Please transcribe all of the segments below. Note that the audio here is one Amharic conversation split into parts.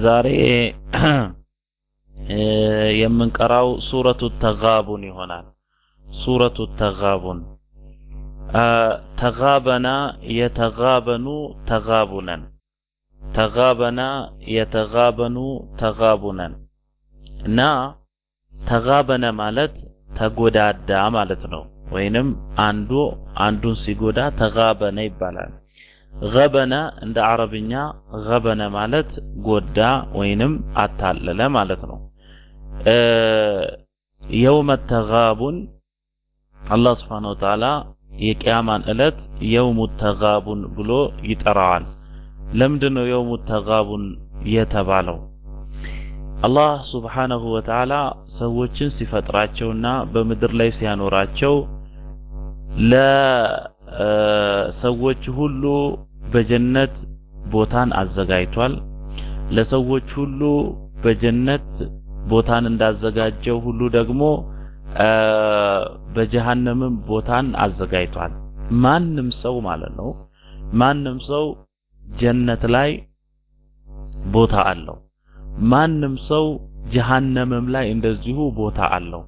ዛሬ የምንቀራው ሱረቱ ተጋቡን ይሆናል። ሱረቱ ተጋቡን ተጋበና የተጋበኑ ተጋቡነን ተጋበና የተጋበኑ ተጋቡነን እና ተጋበነ ማለት ተጎዳዳ ማለት ነው። ወይንም አንዱ አንዱን ሲጎዳ ተጋበነ ይባላል። ገበነ እንደ አረብኛ ገበነ ማለት ጎዳ ወይንም አታለለ ማለት ነው። የውመ ተጋቡን አላህ ስብሓነሁ ወተዓላ የቅያማን ዕለት የውሙ ተጋቡን ብሎ ይጠራዋል። ለምንድን ነው የውሙ ተጋቡን የተባለው? አላህ ስብሓነሁ ወተዓላ ሰዎችን ሲፈጥራቸውና በምድር ላይ ሲያኖራቸው ለሰዎች ሁሉ በጀነት ቦታን አዘጋጅቷል። ለሰዎች ሁሉ በጀነት ቦታን እንዳዘጋጀው ሁሉ ደግሞ በጀሃነምም ቦታን አዘጋጅቷል። ማንም ሰው ማለት ነው ማንም ሰው ጀነት ላይ ቦታ አለው። ማንም ሰው ጀሃነምም ላይ እንደዚሁ ቦታ አለው።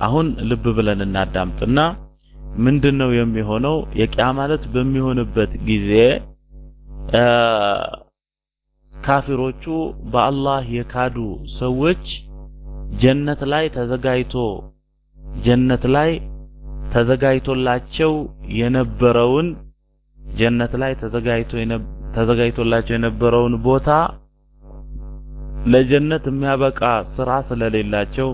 አሁን ልብ ብለን እናዳምጥና ምንድነው የሚሆነው? የቂያ ማለት በሚሆንበት ጊዜ ካፊሮቹ በአላህ የካዱ ሰዎች ጀነት ላይ ተዘጋጅቶ ጀነት ላይ ተዘጋጅቶላቸው የነበረውን ጀነት ላይ ተዘጋጅቶ ተዘጋጅቶላቸው የነበረውን ቦታ ለጀነት የሚያበቃ ስራ ስለሌላቸው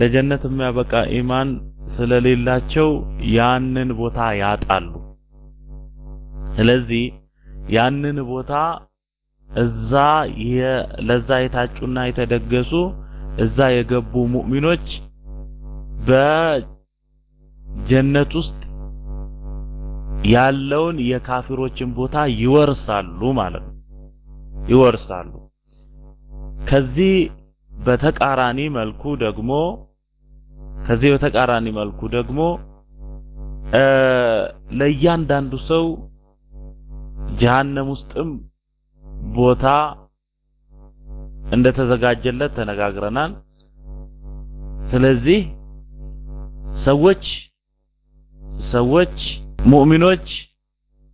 ለጀነት የሚያበቃ ኢማን ስለሌላቸው ያንን ቦታ ያጣሉ። ስለዚህ ያንን ቦታ እዛ ለዛ የታጩና የተደገሱ እዛ የገቡ ሙእሚኖች በጀነት ውስጥ ያለውን የካፊሮችን ቦታ ይወርሳሉ ማለት ነው። ይወርሳሉ። ከዚህ በተቃራኒ መልኩ ደግሞ ከዚህ በተቃራኒ መልኩ ደግሞ ለእያንዳንዱ ሰው ጀሃነም ውስጥም ቦታ እንደተዘጋጀለት ተነጋግረናል። ስለዚህ ሰዎች ሰዎች ሙእሚኖች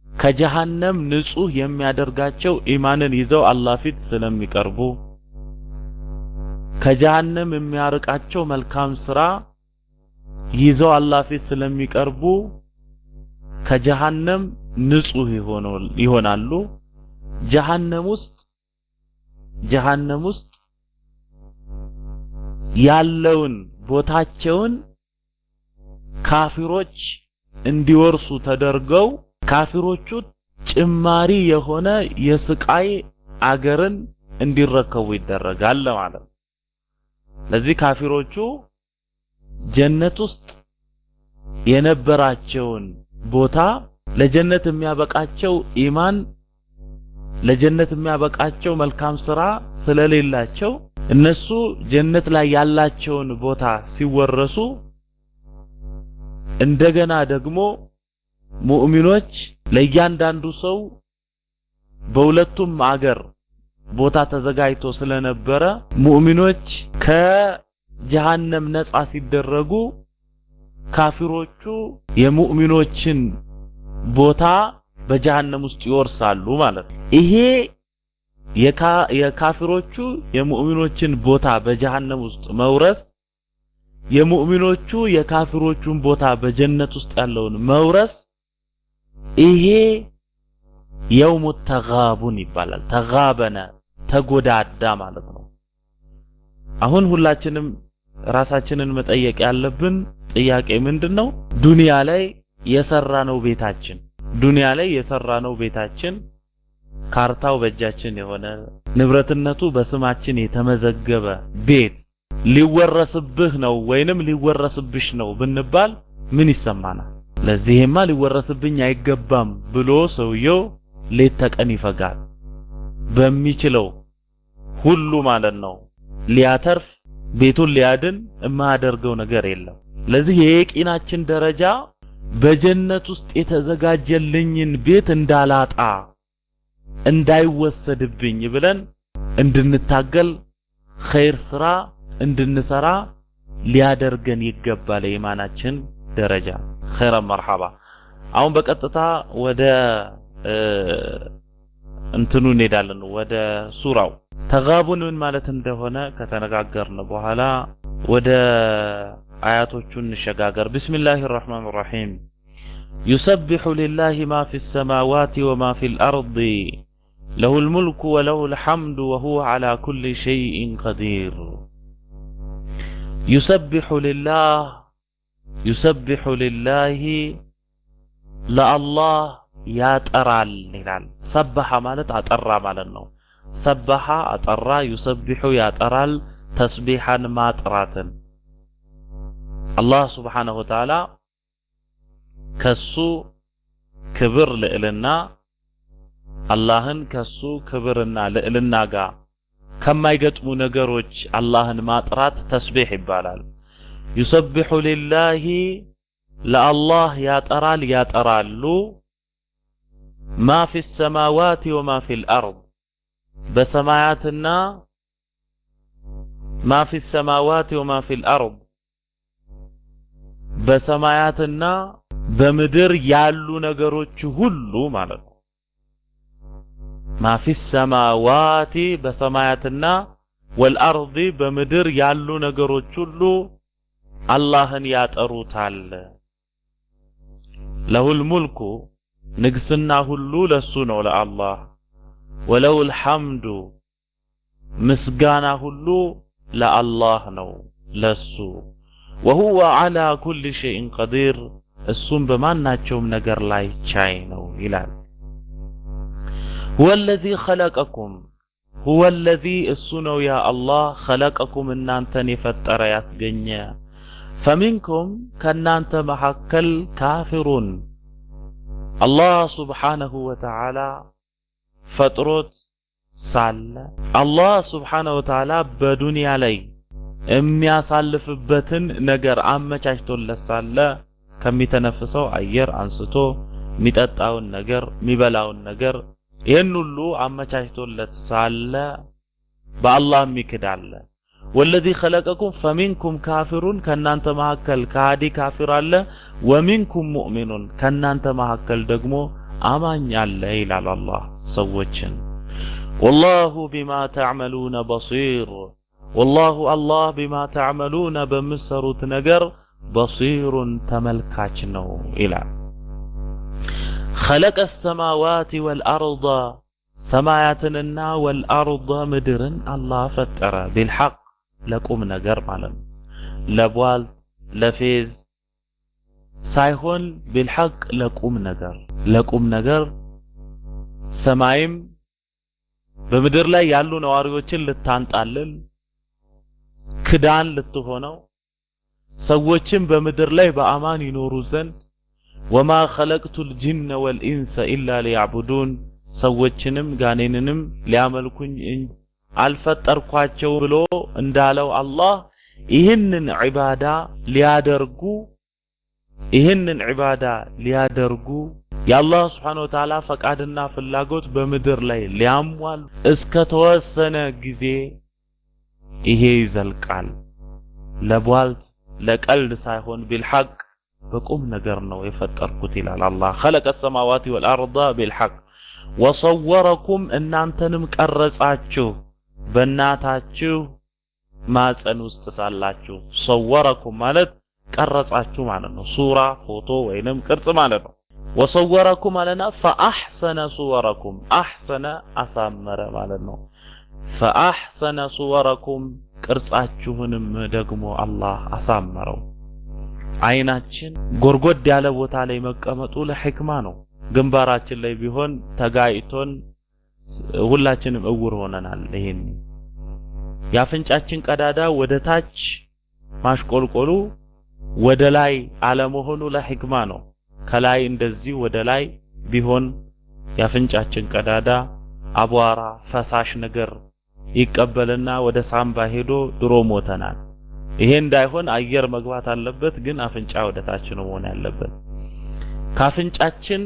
ከጀሃነም ንጹህ የሚያደርጋቸው ኢማንን ይዘው አላህ ፊት ስለሚቀርቡ ከጀሃነም የሚያርቃቸው መልካም ስራ ይዘው አላህ ፊት ስለሚቀርቡ ከጀሃነም ንጹህ ይሆናሉ። ጀሃነም ውስጥ ጀሃነም ውስጥ ያለውን ቦታቸውን ካፊሮች እንዲወርሱ ተደርገው ካፊሮቹ ጭማሪ የሆነ የስቃይ አገርን እንዲረከቡ ይደረጋል ማለት ነው። ለዚህ ካፊሮቹ ጀነት ውስጥ የነበራቸውን ቦታ ለጀነት የሚያበቃቸው ኢማን ለጀነት የሚያበቃቸው መልካም ስራ ስለሌላቸው እነሱ ጀነት ላይ ያላቸውን ቦታ ሲወረሱ እንደገና ደግሞ ሙእሚኖች ለእያንዳንዱ ሰው በሁለቱም አገር ቦታ ተዘጋጅቶ ስለነበረ ሙእሚኖች ከጀሃነም ነፃ ሲደረጉ ካፊሮቹ የሙእሚኖችን ቦታ በጀሃነም ውስጥ ይወርሳሉ ማለት ነው። ይሄ የካፊሮቹ የሙእሚኖችን ቦታ በጀሃነም ውስጥ መውረስ የሙእሚኖቹ የካፊሮቹን ቦታ በጀነት ውስጥ ያለውን መውረስ ይሄ የውሙ ተጋቡን ይባላል። ተጋበነ ተጎዳዳ ማለት ነው። አሁን ሁላችንም ራሳችንን መጠየቅ ያለብን ጥያቄ ምንድን ነው? ዱንያ ላይ የሰራነው ቤታችን ዱንያ ላይ የሰራነው ቤታችን ካርታው በእጃችን የሆነ ንብረትነቱ በስማችን የተመዘገበ ቤት ሊወረስብህ ነው ወይንም ሊወረስብሽ ነው ብንባል ምን ይሰማናል? ለዚህማ ሊወረስብኝ አይገባም ብሎ ሰውየው ሌት ተቀን ይፈጋል። በሚችለው ሁሉ ማለት ነው ሊያተርፍ ቤቱን ሊያድን የማያደርገው ነገር የለም። ለዚህ የየቂናችን ደረጃ በጀነት ውስጥ የተዘጋጀልኝን ቤት እንዳላጣ እንዳይወሰድብኝ ብለን እንድንታገል ኸይር ስራ እንድንሰራ ሊያደርገን ይገባል። የኢማናችን ደረጃ ኸይረን መርሐባ። አሁን በቀጥታ ወደ እንትኑ እንሄዳለን፣ ወደ ሱራው ተጋቡን ምን ማለት እንደሆነ ከተነጋገርን በኋላ ወደ አያቶቹ እንሸጋገር። بسم الله الرحمن الرحيم يسبح لله ما في السماوات وما في الأرض له الملك وله الحمد وهو على كل شيء قدير يسبح لله يسبح لله ለአላህ ያጠራል ይላል። ሰበሐ ማለት አጠራ ማለት ነው። ሰበሐ አጠራ፣ ዩሰቢሑ ያጠራል፣ ተስቢሐን ማጥራትን አላህ ስብሓነሁ ወተዓላ ከሱ ክብር ልዕልና አላህን ከሱ ክብርና ልዕልና ጋር ከማይገጥሙ ነገሮች አላህን ማጥራት ተስቢሕ ይባላል። ዩሰቢሑ ሊላሂ ለአላህ ያጠራል ያጠራሉ ማ ፊ ሰማዋት ወማ ፊ ልአርድ በሰማያትና ማ ፊ ሰማዋት ወማ ፊ ልአርድ በሰማያትና በምድር ያሉ ነገሮች ሁሉ ማለት ነው። ማ ፊ ሰማዋቲ በሰማያትና ወልአርዲ በምድር ያሉ ነገሮች ሁሉ አላህን ያጠሩታል። ለሁል ሙልኩ ንግስና ሁሉ ለሱ ነው ለአላህ። ወለሁል ሐምዱ ምስጋና ሁሉ ለአላህ ነው ለሱ። ወሁወ ዓላ ኩሊ ሸይእን ቀዲር እሱም በማናቸውም ነገር ላይ ቻይ ነው ይላል። ሁወ ለዚ ኸለቀኩም ሁወ ለዚ እሱ ነው ያ አላህ ኸለቀኩም እናንተን የፈጠረ ያስገኘ ፈሚንኩም ከእናንተ መካከል ካፊሩን አላህ ስብሓነሁ ወተዓላ ፈጥሮት ሳለ አላህ ስብሓነሁ ወተዓላ በዱንያ ላይ የሚያሳልፍበትን ነገር አመቻችቶለት ሳለ ከሚተነፍሰው አየር አንስቶ የሚጠጣውን ነገር የሚበላውን ነገር ይህን ሁሉ አመቻችቶለት ሳለ በአላህ የሚክድ والذي خلقكم فمنكم كافر كان انت معكل كادي كافر الله ومنكم مؤمن كان انت معكل دغمو أمان الله إلى الله سوچن والله بما تعملون بصير والله الله بما تعملون بمسروت نجر بصير تملكاچن إلى خلق السماوات والارض سماياتنا والارض مدرن الله فتر بالحق ለቁም ነገር ማለት ነው። ለቧልት ለፌዝ ሳይሆን ቢልሐቅ ለቁም ነገር ለቁም ነገር ሰማይም በምድር ላይ ያሉ ነዋሪዎችን ልታንጣልል ክዳን ልትሆነው ሰዎችም በምድር ላይ በአማን ይኖሩ ዘንድ ወማ ኸለቅቱል ጂነ ወልኢንሰ ኢላ ሊያዕቡዱን ሰዎችንም ጋኔንንም ሊያመልኩኝ አልፈጠርኳቸው ብሎ እንዳለው አላህ ይህንን ዒባዳ ሊያደርጉ ይህንን ዒባዳ ሊያደርጉ የአላህ ስብሓነሁ ወተዓላ ፈቃድና ፍላጎት በምድር ላይ ሊያሟሉ እስከ ተወሰነ ጊዜ ይሄ ይዘልቃል። ለቧልት ለቀልድ ሳይሆን ቢልሐቅ በቁም ነገር ነው የፈጠርኩት ይላል አላህ። ኸለቀ ሰማዋቲ ወልአርዳ ቢልሐቅ ወሰወረኩም እናንተንም ቀረጻችሁ በእናታችሁ ማፀን ውስጥ ሳላችሁ። ሰወረኩም ማለት ቀረጻችሁ ማለት ነው። ሱራ ፎቶ ወይንም ቅርጽ ማለት ነው። ወሰወረኩም አለና ፈአሕሰነ ሱወረኩም አሕሰነ አሳመረ ማለት ነው። ፈአሕሰነ ሱወረኩም ቅርጻችሁንም ደግሞ አላህ አሳመረው። አይናችን ጎርጎድ ያለ ቦታ ላይ መቀመጡ ለሕክማ ነው። ግንባራችን ላይ ቢሆን ተጋይቶን ሁላችንም እውር ሆነናል። ይሄን የአፍንጫችን ቀዳዳ ወደ ታች ማሽቆልቆሉ ወደ ላይ አለመሆኑ ለሕክማ ነው። ከላይ እንደዚህ ወደ ላይ ቢሆን የአፍንጫችን ቀዳዳ አቧራ፣ ፈሳሽ ነገር ይቀበልና ወደ ሳምባ ሄዶ ድሮ ሞተናል። ይሄ እንዳይሆን አየር መግባት አለበት፣ ግን አፍንጫ ወደ ታች ነው መሆን ያለበት። ካፍንጫችን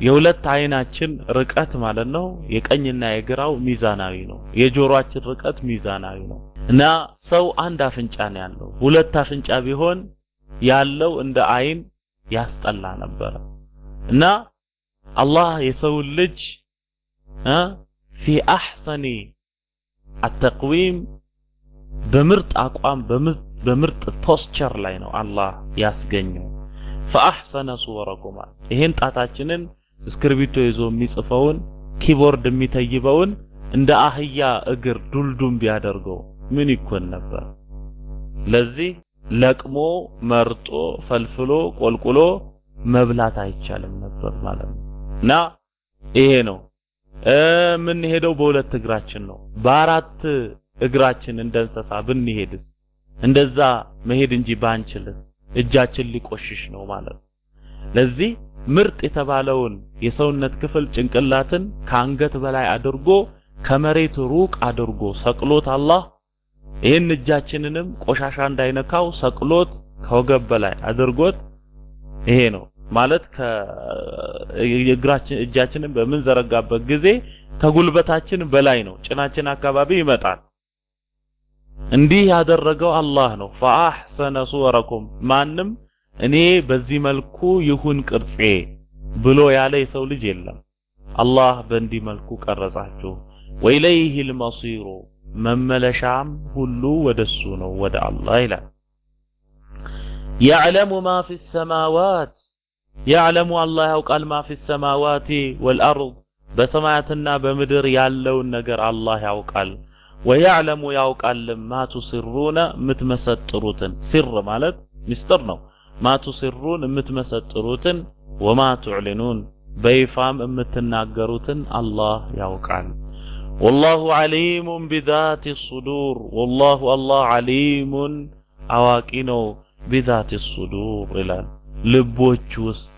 የሁለት አይናችን ርቀት ማለት ነው የቀኝና የግራው ሚዛናዊ ነው። የጆሮአችን ርቀት ሚዛናዊ ነው እና ሰው አንድ አፍንጫ ነው ያለው። ሁለት አፍንጫ ቢሆን ያለው እንደ አይን ያስጠላ ነበረ እና አላህ የሰውን ልጅ ፊ አሕሰኒ አተቅዊም በምርጥ አቋም በምርጥ ፖስቸር ላይ ነው አላህ ያስገኘው። ፈአሕሰነ ሱወረኩማ ይሄን ጣታችንን እስክርቢቶ ይዞ የሚጽፈውን keyboard የሚተይበውን እንደ አህያ እግር ዱልዱም ቢያደርገው ምን ይሆን ነበር? ለዚህ ለቅሞ መርጦ ፈልፍሎ ቆልቁሎ መብላት አይቻልም ነበር ማለት ነው እና ይሄ ነው የምንሄደው በሁለት እግራችን ነው። በአራት እግራችን እንደ እንስሳ ብንሄድስ እንደዛ መሄድ እንጂ ባንችልስ እጃችን ሊቆሽሽ ነው ማለት ነው። ለዚህ ምርጥ የተባለውን የሰውነት ክፍል ጭንቅላትን ከአንገት በላይ አድርጎ ከመሬት ሩቅ አድርጎ ሰቅሎት አላህ ይህን እጃችንንም ቆሻሻ እንዳይነካው ሰቅሎት ከወገብ በላይ አድርጎት ይሄ ነው ማለት ከእግራችን እጃችንን በምንዘረጋበት ጊዜ ከጉልበታችን በላይ ነው፣ ጭናችን አካባቢ ይመጣል። እንዲህ ያደረገው አላህ ነው። ፈአሕሰነ ሱወረኩም ማንም እኔ በዚህ መልኩ ይሁን ቅርጼ ብሎ ያለ የሰው ልጅ የለም። አላህ በእንዲህ መልኩ ቀረጻችሁ። ወኢለይሂል መሲሩ መመለሻም ሁሉ ወደሱ ነው ወደ አላህ ይላል። ያዕለሙ ማ ፊ ሰማዋት ያዕለሙ አላህ ያውቃል ማ ፊ ሰማዋቲ ወልአርድ በሰማያትና በምድር ያለውን ነገር አላህ ያውቃል። ወያዕለሙ ያውቃል ما تسرون የምትመሰጥሩትን سر ማለት ምስጢር ነው። ما تسرون የምትመሰጥሩትን وما تعلنون በይፋም የምትናገሩትን አላህ ያውቃል። والله عليم بذات الصدور والله አላህ عليم አዋቂ ነው بذات الصدور ይላል። ልቦች ውስጥ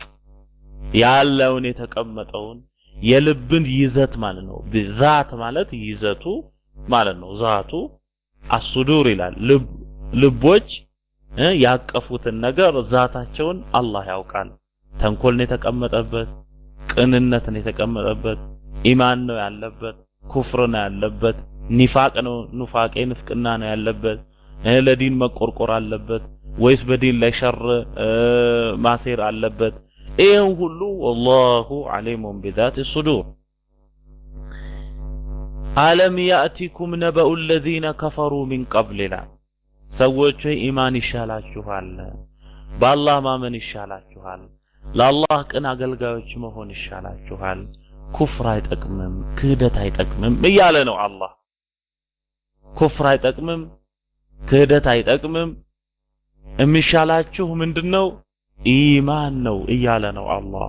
ያለውን የተቀመጠውን የልብን ይዘት ማለት ነው። ذات ማለት ይዘቱ ማለት ነው። ذات الصدور ይላል። ልቦች ያቀፉትን ነገር ዛታቸውን አላህ ያውቃል። ተንኮልን የተቀመጠበት፣ ቅንነትን የተቀመጠበት፣ ኢማን ነው ያለበት፣ ኩፍር ነው ያለበት፣ نفاق ነው ኑፋቄ ንፍቅና ነው ያለበት፣ ለዲን መቆርቆር አለበት ወይስ በዲን ላይ ሸር ማሴር አለበት? ይህን ሁሉ ወላሁ ዓሊሙን ቢዛቲ ሱዱር አለም ያእቲኩም ነበኡ ለዚነ ከፈሩ ሚን ቀብል ይላል። ሰዎች ሆይ ኢማን ይሻላችኋል፣ በአላህ ማመን ይሻላችኋል፣ ለአላህ ቅን አገልጋዮች መሆን ይሻላችኋል። ኩፍር አይጠቅምም፣ ክህደት አይጠቅምም እያለ ነው አላህ። ኩፍር አይጠቅምም፣ ክህደት አይጠቅምም፣ የሚሻላችሁ ምንድነው? ኢማን ነው እያለ ነው አላህ።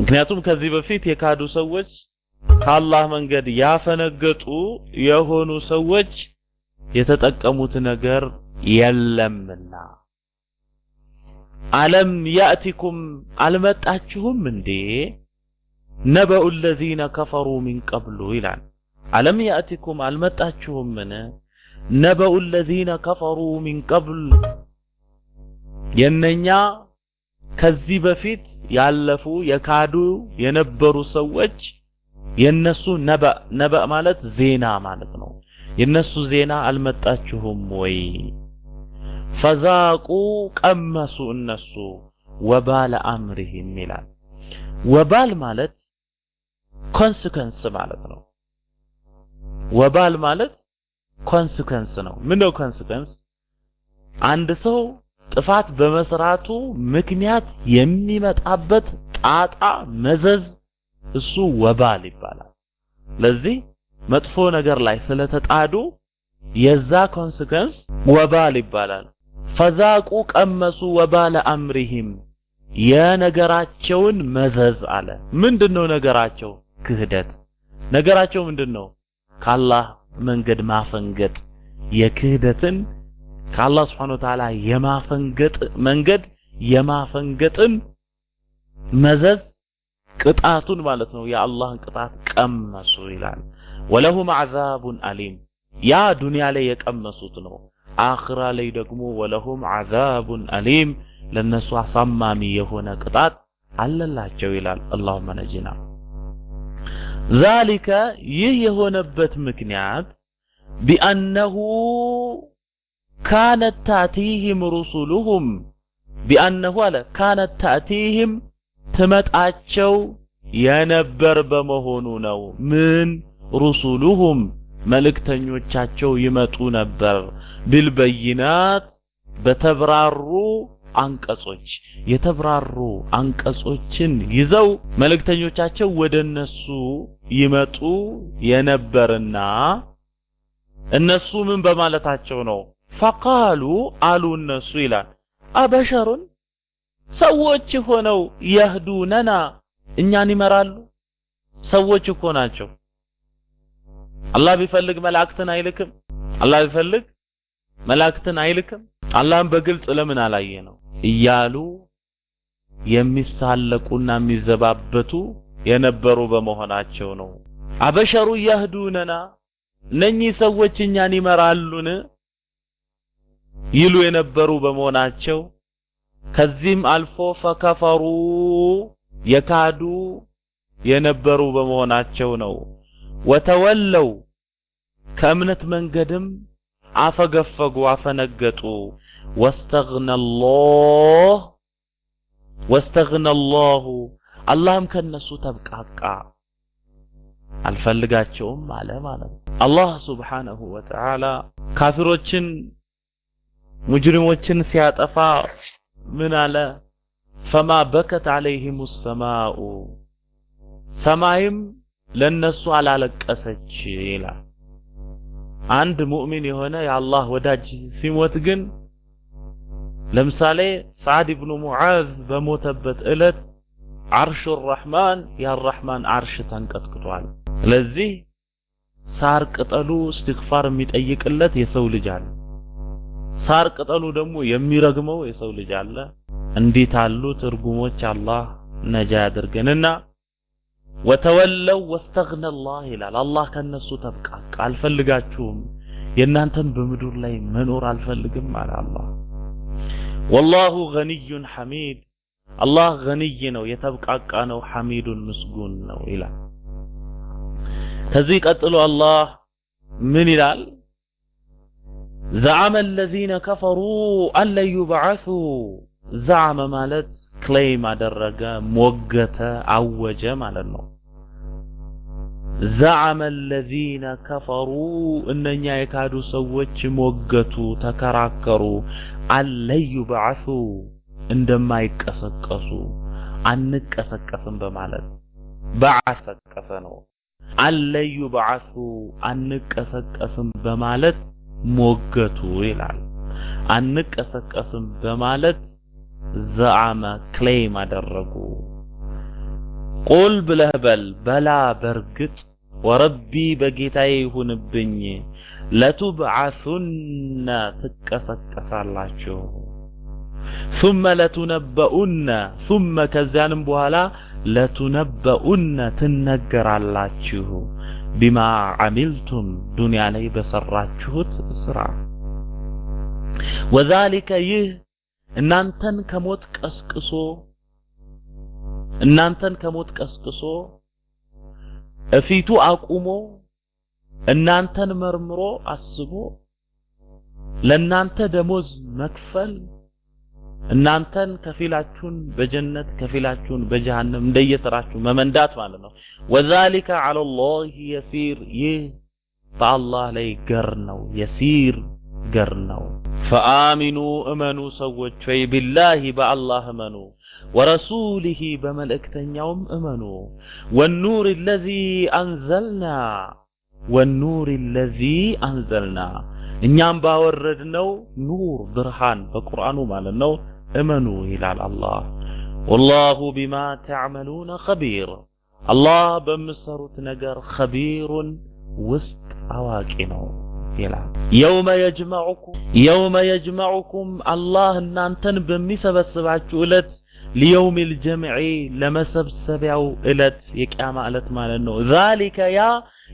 ምክንያቱም ከዚህ በፊት የካዱ ሰዎች ከአላህ መንገድ ያፈነገጡ የሆኑ ሰዎች የተጠቀሙት ነገር የለምና። አለም ያእቲኩም አልመጣችሁም እንዴ? ነበኡ ለዚነ ከፈሩ ሚን ቀብሉ ይላል። አለም ያእቲኩም አልመጣችሁምን? ነበኡ ለዚነ ከፈሩ ሚን ቀብል የነኛ ከዚህ በፊት ያለፉ የካዱ የነበሩ ሰዎች የነሱ ነበእ ነበእ ማለት ዜና ማለት ነው። የነሱ ዜና አልመጣችሁም ወይ? ፈዛቁ ቀመሱ እነሱ ወባለ አምሪሂም ይላል። وبال ማለት consequence ማለት ነው። وبال ማለት consequence ነው። ምንድነው consequence? አንድ ሰው ጥፋት በመስራቱ ምክንያት የሚመጣበት ጣጣ መዘዝ እሱ وبال ይባላል። ለዚህ መጥፎ ነገር ላይ ስለተጣዱ የዛ consequence وبال ይባላል። فذاقوا ቀመሱ وبال أمرهم የነገራቸውን መዘዝ አለ። ምንድነው ነገራቸው? ክህደት። ነገራቸው ምንድነው? ከአላህ መንገድ ማፈንገጥ የክህደትን ከአላህ ስብሐነ ወተዓላ የማፈንገጥ መንገድ የማፈንገጥን መዘዝ ቅጣቱን ማለት ነው የአላህን ቅጣት ቀመሱ ይላል። ወለሁም አዛቡን አሊም ያ ዱንያ ላይ የቀመሱት ነው። አኽራ ላይ ደግሞ ወለሁም ዐዛቡን አሊም ለነሱ አሳማሚ የሆነ ቅጣት አለላቸው ይላል። አላሁመ ነጂና። ዛሊከ ይህ የሆነበት ምክንያት ቢአነሁ ካነት ታእቲህም ሩሱሉሁም ቢአነሁ አለ ካነት ታእቲህም ትመጣቸው የነበር በመሆኑ ነው። ምን ሩሱሉሁም መልእክተኞቻቸው ይመጡ ነበር። ቢልበይናት በተብራሩ አንቀጾች የተብራሩ አንቀጾችን ይዘው መልእክተኞቻቸው ወደ እነሱ ይመጡ የነበርና እነሱ ምን በማለታቸው ነው? ፈቃሉ አሉ እነሱ ይላል አበሸሩን ሰዎች ሆነው የህዱነና እኛን ይመራሉ። ሰዎች እኮ ናቸው። አላህ ቢፈልግ መላእክትን አይልክም? አላህ ቢፈልግ መላእክትን አይልክም? አላህን በግልጽ ለምን አላየ ነው እያሉ የሚሳለቁና የሚዘባበቱ የነበሩ በመሆናቸው ነው። አበሸሩ የህዱነና እነኚህ ሰዎች እኛን ይመራሉን ይሉ የነበሩ በመሆናቸው ከዚህም አልፎ ፈከፈሩ የካዱ የነበሩ በመሆናቸው ነው። ወተወለው ከእምነት መንገድም አፈገፈጉ፣ አፈነገጡ። ወስተግነላህ ወስተግነላሁ አላህም ከነሱ ተብቃቃ፣ አልፈልጋቸውም አለ ማለት ነው። አላህ ሱብሓነሁ ወተዓላ ካፊሮችን ሙጅሪሞችን ሲያጠፋ ምን አለ? ፈማ በከት አለይሂም ሰማኡ ሰማይም ለነሱ አላለቀሰች ይላል። አንድ ሙእሚን የሆነ የአላህ ወዳጅ ሲሞት ግን ለምሳሌ ሰዓድ ኢብኑ ሙዓዝ በሞተበት ዕለት አርሹ ረሕማን የአራሕማን አርሽ ተንቀጥቅጧል። ስለዚህ ሳር ቅጠሉ እስትግፋር የሚጠይቅለት የሰው ልጅ አለ። ሳር ቅጠሉ ደግሞ የሚረግመው የሰው ልጅ አለ። እንዴት አሉ ትርጉሞች አላህ ነጃ ያድርገንና ወተወለው ወስተግነላህ ይላል። አላህ ከነሱ ተብቃቃ፣ አልፈልጋችሁም፣ የእናንተን በምድር ላይ መኖር አልፈልግም አለ አላህ። ወላሁ ገኒዩን ሐሚድ አላህ ገኒይ ነው፣ የተብቃቃ ነው፣ ሐሚዱን ምስጉን ነው ይላል። ከዚህ ቀጥሎ አላህ ምን ይላል? ዘዓመ አለዚነ ከፈሩ አለን ዩብዓሱ ማለት ክሌም አደረገ፣ ሞገተ፣ አወጀ ማለት ነው። ዘዓመ አለዚነ ከፈሩ እነኛ የካዱ ሰዎች ሞገቱ፣ ተከራከሩ፣ አለን ዩብዓሱ እንደማይቀሰቀሱ አንቀሰቀስም በማለት በዓሰቀሰ ነው። አለን አንቀሰቀስም በማለት ሞገቱ ይላል። አንቀሰቀስም በማለት ዘዓመ ክሌም አደረጉ። ቁል ብለህ በል በላ በርግጥ ወረቢ በጌታዬ ይሁንብኝ ለቱብዓሱነ ትቀሰቀሳላችሁ ثم ለቱነበኡነ ثم ከዚያንም በኋላ ለቱነበኡነ ትነገራላችሁ ቢማ ዓሚልቱም ዱንያ ላይ በሰራችሁት ስራ ወዛሊከ ይህ እናንተን ከሞት ቀስቅሶ እናንተን ከሞት ቀስቅሶ እፊቱ አቁሞ እናንተን መርምሮ አስቦ ለናንተ ደሞዝ መክፈል እናንተን ከፊላችሁን በጀነት ከፊላችሁን በጀሃነም እንደየስራችሁ መመንዳት ማለት ነው። ወዛሊከ ዐለላሂ የሲር ይህ በአላህ ላይ ገር ነው፣ የሲር ገር ነው። ፈአሚኑ እመኑ ሰዎች ወይ ቢላሂ በአላህ እመኑ፣ ወረሱሊሂ በመልእክተኛውም እመኑ፣ ወኑር ለዚ አንዘልና ወኑር ለዚ አንዘልና እኛም ባወረድነው ኑር ብርሃን በቁርአኑ ማለት ነው እመኑ ይላል አላህ። ወላሁ ቢማ ተዕመሉነ ኸቢር አላህ በምሰሩት ነገር ኸቢሩን ውስጥ አዋቂ ነው ይላል። የውመ የጅመዑኩም የውመ የጅመዑኩም አላህ እናንተን በሚሰበስባችሁ ዕለት ሊየውሚል ጀምዒ ለመሰብሰቢያው ዕለት የቅያማ ዕለት ማለት ነው። ዛሊከ ያ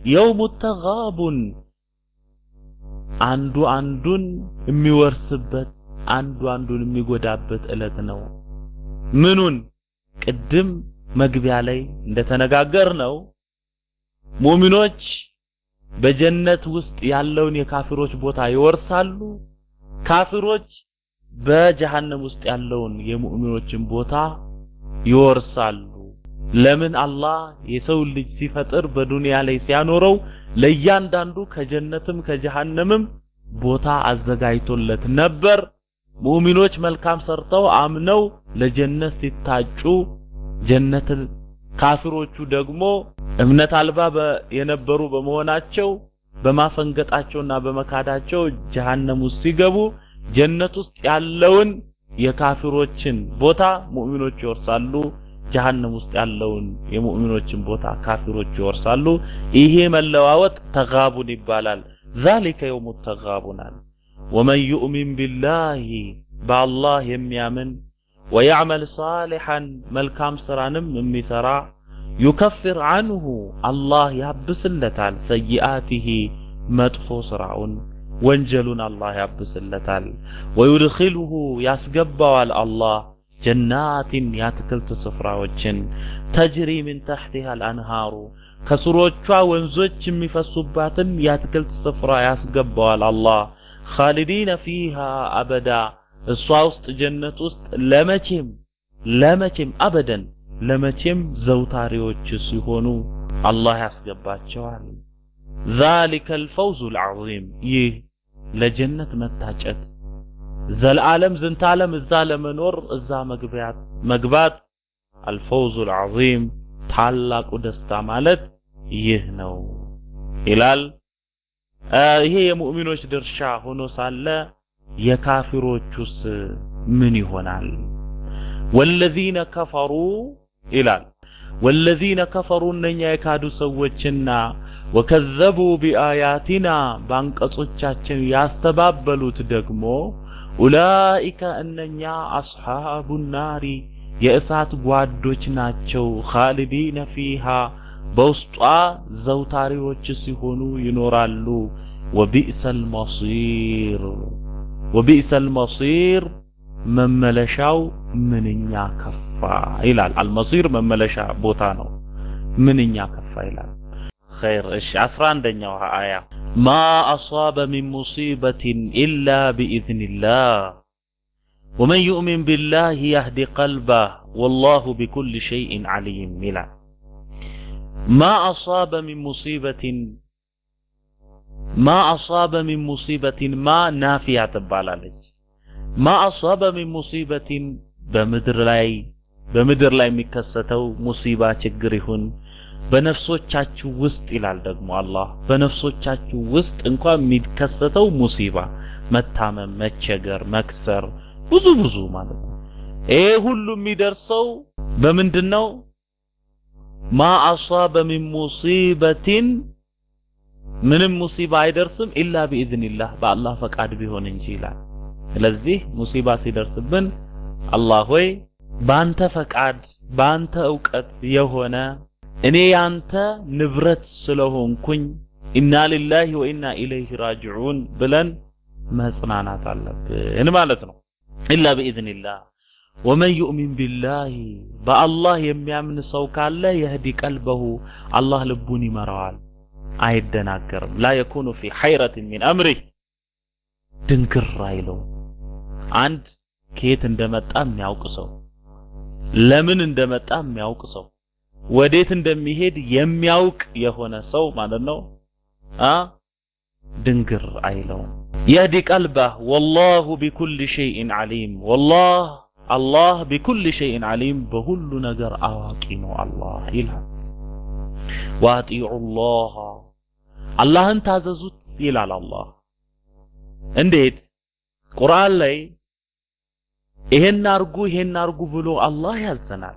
የውሙ ተጋቡን አንዱ አንዱን የሚወርስበት አንዱ አንዱን የሚጎዳበት ዕለት ነው። ምኑን ቅድም መግቢያ ላይ እንደተነጋገር ነው ሙእሚኖች በጀነት ውስጥ ያለውን የካፊሮች ቦታ ይወርሳሉ። ካፊሮች በጀሃነም ውስጥ ያለውን የሙእሚኖችን ቦታ ይወርሳሉ። ለምን አላህ የሰው ልጅ ሲፈጥር በዱንያ ላይ ሲያኖረው ለእያንዳንዱ ከጀነትም ከጀሃነምም ቦታ አዘጋጅቶለት ነበር። ሙእሚኖች መልካም ሰርተው አምነው ለጀነት ሲታጩ ጀነትን ካፊሮቹ ደግሞ እምነት አልባ የነበሩ በመሆናቸው በማፈንገጣቸውና በመካዳቸው ጀሃነም ውስጥ ሲገቡ ጀነት ውስጥ ያለውን የካፊሮችን ቦታ ሙእሚኖች ይወርሳሉ። ጀሃነም ውስጥ ያለውን የሙእሚኖችን ቦታ ካፊሮች ይወርሳሉ። ይሄ መለዋወጥ ተጋቡን ይባላል። ዛሊከ የውሙ ተጋቡናል። ወመን ዩእሚን ቢላሂ በአላህ የሚያምን ወያዕመል ሳሊሐን መልካም ስራንም የሚሰራ ዩከፍር አንሁ አላህ ያብስለታል ሰይአቲሂ መጥፎ ስራውን ወንጀሉን አላህ ያብስለታል። ወዩድኺልሁ ያስገባዋል አላህ ጀናትን የአትክልት ስፍራዎችን ተጅሪ ምን ተሕቲሃ አልአንሃሩ ከስሮቿ ወንዞች የሚፈሱባትን የአትክልት ስፍራ ያስገባዋል አላህ ኻሊዲነ ፊሃ አበዳ እሷ ውስጥ ጀነት ውስጥ ለመቼም ለመቼም አበደን ለመቼም ዘውታሪዎች ሲሆኑ አላህ ያስገባቸዋል። ዛሊከ አልፈውዙ አልዓዚም ይህ ለጀነት መታጨት ዘለዓለም ዝንታለም እዛ ለመኖር እዛ መግቢያት መግባት አልፈውዙ አልዓዚም ታላቁ ደስታ ማለት ይህ ነው ይላል። ይሄ የሙእሚኖች ድርሻ ሆኖ ሳለ የካፊሮቹስ ምን ይሆናል? ወለዚነ ከፈሩ ይላል። ወለዚነ ከፈሩ እነኛ የካዱ ሰዎችና ወከዘቡ ቢአያቲና በአንቀጾቻችን ያስተባበሉት ደግሞ ኡላኢከ እነኛ አስሓቡ ናሪ የእሳት ጓዶች ናቸው። ኻሊዲነ ፊሃ በውስጧ ዘውታሪዎች ሲሆኑ ይኖራሉ። ወቢእሰል መሲር ወቢእሰል መሲር መመለሻው ምንኛ ከፋ ይላል። አልመሲር መመለሻ ቦታ ነው። ምንኛ ከፋ ይላል። ኸይር እሺ፣ አስራ አንደኛው አያ ما أصاب من مصيبة إلا بإذن الله ومن يؤمن بالله يهد قلبه والله بكل شيء عليم ይላል። ما أصاب من مصيبة ማ አሷበ ሚን ሙሲበትን ማ ናፊያ ትባላለች። ማ አሷበ ሚን ሙሲበትን በምድር ላይ በምድር ላይ የሚከሰተው ሙሲባ ችግር ይሁን በነፍሶቻችሁ ውስጥ ይላል ደግሞ አላህ በነፍሶቻችሁ ውስጥ እንኳን የሚከሰተው ሙሲባ መታመም፣ መቸገር፣ መክሰር ብዙ ብዙ ማለት ነው። ይሄ ሁሉ የሚደርሰው በምንድን ነው? ማ አሷበ ሚን ሙሲበትን ምንም ሙሲባ አይደርስም ኢላ ቢኢዝኒላህ በአላህ ፈቃድ ቢሆን እንጂ ይላል። ስለዚህ ሙሲባ ሲደርስብን አላህ ሆይ በአንተ ፈቃድ በአንተ እውቀት የሆነ እኔ ያንተ ንብረት ስለሆንኩኝ ኢና ሊላሂ ወኢና ኢለይሂ ራጅዑን ብለን መጽናናት አለብን ማለት ነው። ኢላ ቢኢዝኒላህ ወመን ዩእሚን ቢላሂ በአላህ የሚያምን ሰው ካለ የህዲ ቀልበሁ አላህ ልቡን ይመራዋል፣ አይደናገርም። ላ የኩኑ ፊ ሐይረትን ሚን አምሪህ ድንግር አይለው። አንድ ከየት እንደመጣ የሚያውቅ ሰው፣ ለምን እንደመጣ የሚያውቅ ሰው፣ ወዴት እንደሚሄድ የሚያውቅ የሆነ ሰው ማለት ነው አ ድንግር አይለውም። የህዲ ቀልበህ ወላሁ ቢኩል ሸይኢን ዓሊም ወላህ አላህ ቢኩል ሸይኢን ዓሊም በሁሉ ነገር አዋቂ ነው አላህ ይላል። ወአጢዑ ላህ አላህን ታዘዙት ይላል አላህ። እንዴት? ቁርአን ላይ ይሄን አርጉ ይሄን አርጉ ብሎ አላህ ያዘናል።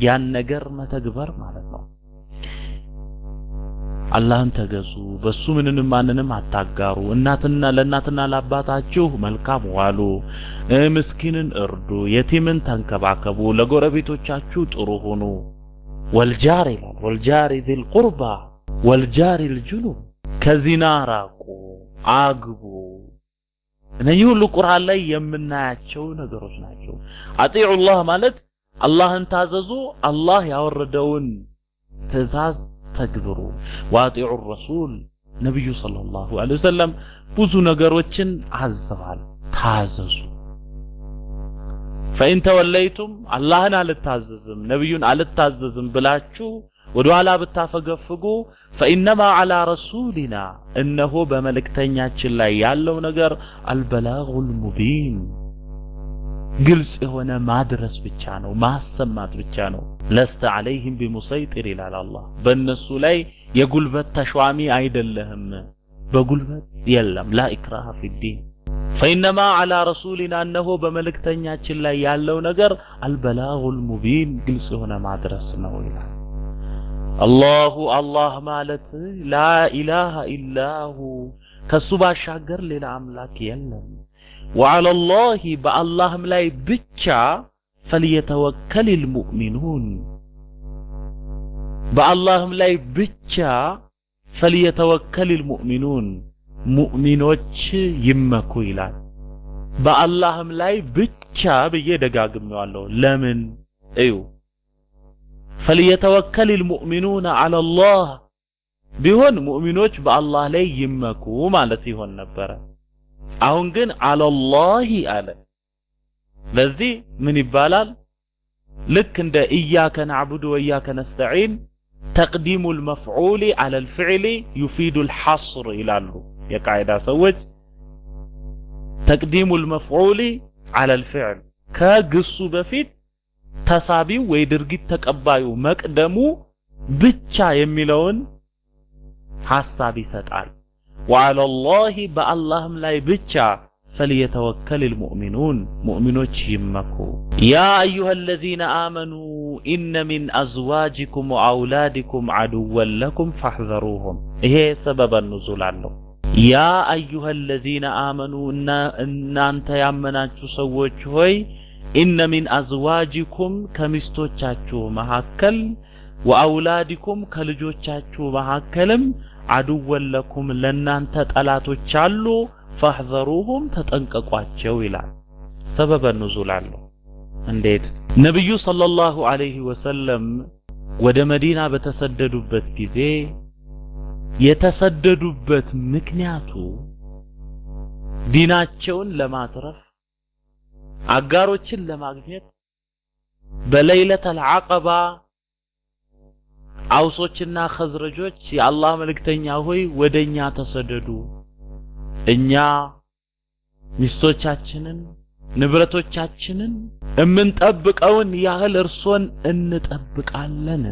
ያን ነገር መተግበር ማለት ነው። አላህን ተገዙ፣ በሱ ምንንም ማንንም አታጋሩ፣ እናትና ለእናትና ለአባታችሁ መልካም ዋሉ፣ ምስኪንን እርዱ፣ የቲምን ተንከባከቡ፣ ለጎረቤቶቻችሁ ጥሩ ሁኑ። ወልጃር ይላል ወልጃሪ ዚል ቁርባ ወልጃሪ ልጁኑብ ከዚና ራቁ፣ አግቡ። እነዚህ ሁሉ ቁርአን ላይ የምናያቸው ነገሮች ናቸው። አጢዑላህ ማለት አላህን ታዘዙ፣ አላህ ያወረደውን ትእዛዝ ተግብሩ። ወአጢዑ ረሱል ነቢዩ ሰለላሁ ዐለይሂ ወሰለም ብዙ ነገሮችን አዘዋል፣ ታዘዙ። ፈኢን ተወለይቱም አላህን አልታዘዝም ነቢዩን አልታዘዝም ብላችሁ ወደ ኋላ ብታፈገፍጉ ፈኢነማ ዐላ ረሱሊና እነሆ በመልእክተኛችን ላይ ያለው ነገር አልበላጉል ሙቢን ግልጽ የሆነ ማድረስ ብቻ ነው፣ ማሰማት ብቻ ነው። ለስተ ዐለይህም ቢሙሰይጢር ይላል አላህ። በእነሱ ላይ የጉልበት ተሿሚ አይደለህም። በጉልበት የለም። ላ ኢክራሃ ፊዲን ፈኢነማ ዐላ ረሱሊና እነሆ በመልእክተኛችን ላይ ያለው ነገር አልበላጉል ሙቢን ግልጽ የሆነ ማድረስ ነው ይላል። አላሁ አላህ ማለት ላ ኢላሃ ኢላሁ ከሱ ባሻገር ሌላ አምላክ የለም። ወዐለላሂ በአላህም ላይ ብቻ ፈልየተወከሊል ሙእሚኑን በአላህም ላይ ብቻ ፈልየተወከሊል ሙእሚኑን ሙእሚኖች ይመኩ ይላል። በአላህም ላይ ብቻ ብዬ ደጋግሜዋለሁ። ለምን እዩ ፈልየተወከሊል ሙእሚኑነ ዐለላህ ቢሆን ሙእሚኖች በአላህ ላይ ይመኩ ማለት ይሆን ነበረ። አሁን ግን ዐለላሂ አለ። ለዚህ ምን ይባላል? ልክ እንደ ኢያከ ነዕቡዱ ወኢያከ ነስተዒን ተቅዲሙል መፍዑሊ ዐለል ፊዕሊ ዩፊዱል ሐስር ይላሉ የቃዒዳ ሰዎች። ተቅዲሙል መፍዑሊ ዐለል ፊዕል ከግሱ በፊት ተሳቢው ወይ ድርጊት ተቀባዩ መቅደሙ ብቻ የሚለውን ሐሳብ ይሰጣል። ወዐለላሂ በአላህም ላይ ብቻ ፈልየተወከሊል ሙእሚኑን ሙእሚኖች ይመኩ። ያ አዩሃ አለዚነ አመኑ ኢነ ሚን አዝዋጅኩም ወአውላድኩም ዐዱወን ለኩም ፈሕዘሩሁም። ይሄ ሰበበ ኑዙል አለው። ያ አዩሃ አለዚነ አመኑ እናንተ ያመናችሁ ሰዎች ሆይ ኢነ ሚን አዝዋጅኩም ከሚስቶቻችሁ መካከል ወአውላዲኩም ከልጆቻችሁ መካከልም ዐዱወን ለኩም ለናንተ ጠላቶች አሉ ፈሕዘሩሁም ተጠንቀቋቸው ይላል። ሰበበ ኑዙል አለው። እንዴት? ነቢዩ ሰለላሁ ዐለይሂ ወሰለም ወደ መዲና በተሰደዱበት ጊዜ የተሰደዱበት ምክንያቱ ዲናቸውን ለማትረፍ አጋሮችን ለማግኘት በለይለተል ዐቀባ አውሶችና ኸዝረጆች የአላህ መልእክተኛ ሆይ ወደኛ ተሰደዱ፣ እኛ ሚስቶቻችንን ንብረቶቻችንን እምንጠብቀውን ያህል እርሶን እንጠብቃለን፣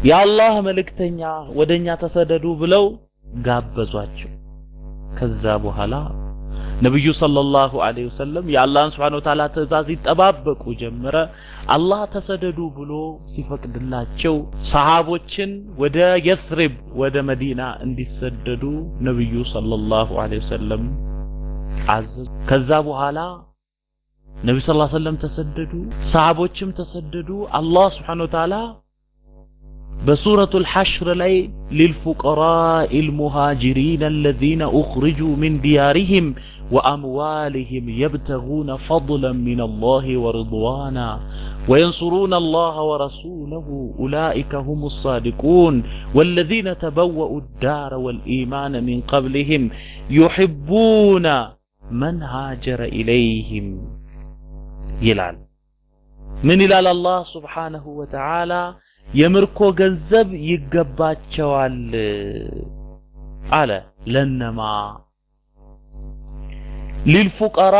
የአላህ መልእክተኛ ወደኛ ተሰደዱ ብለው ጋበዟቸው። ከዛ በኋላ ነብዩ ሰለላሁ ዐለይሂ ወሰለም የአላህን ሱብሓነሁ ወተዓላ ትእዛዝ ይጠባበቁ ጀመረ። አላህ ተሰደዱ ብሎ ሲፈቅድላቸው ሰሃቦችን ወደ የስሪብ ወደ መዲና እንዲሰደዱ ነብዩ ሰለላሁ ዐለይሂ ወሰለም አዘዙ። ከዛ በኋላ ነብዩ ሰለላሁ ዐለይሂ ወሰለም ተሰደዱ፣ ሰሃቦችም ተሰደዱ። አላህ ሱብሓነሁ ወተዓላ በሱረቱል ሐሽር ላይ ሊልፉቀራኢል ሙሃጅሪን አለዚነ ኡኽሪጁ ሚን ዲያሪሂም ወአምዋሊሂም የብተጉነ ፈድለን ሚነላሂ ወሪድዋና ወየንሱሩነ አላህ ወረሱለሁ ኡላኢከ ሁሙ ሳዲቁን ወለዚነ ተበወኡ ዳረ ወልኢማነ ሚን ቀብሊሂም ዩሒቡነ መን ሃጀረ ኢለይሂም ይላል። ምን ይላል አላህ ሱብሓነሁ ወተዓላ? የምርኮ ገንዘብ ይገባቸዋል አለ። ለነማ ሊልፉቀራ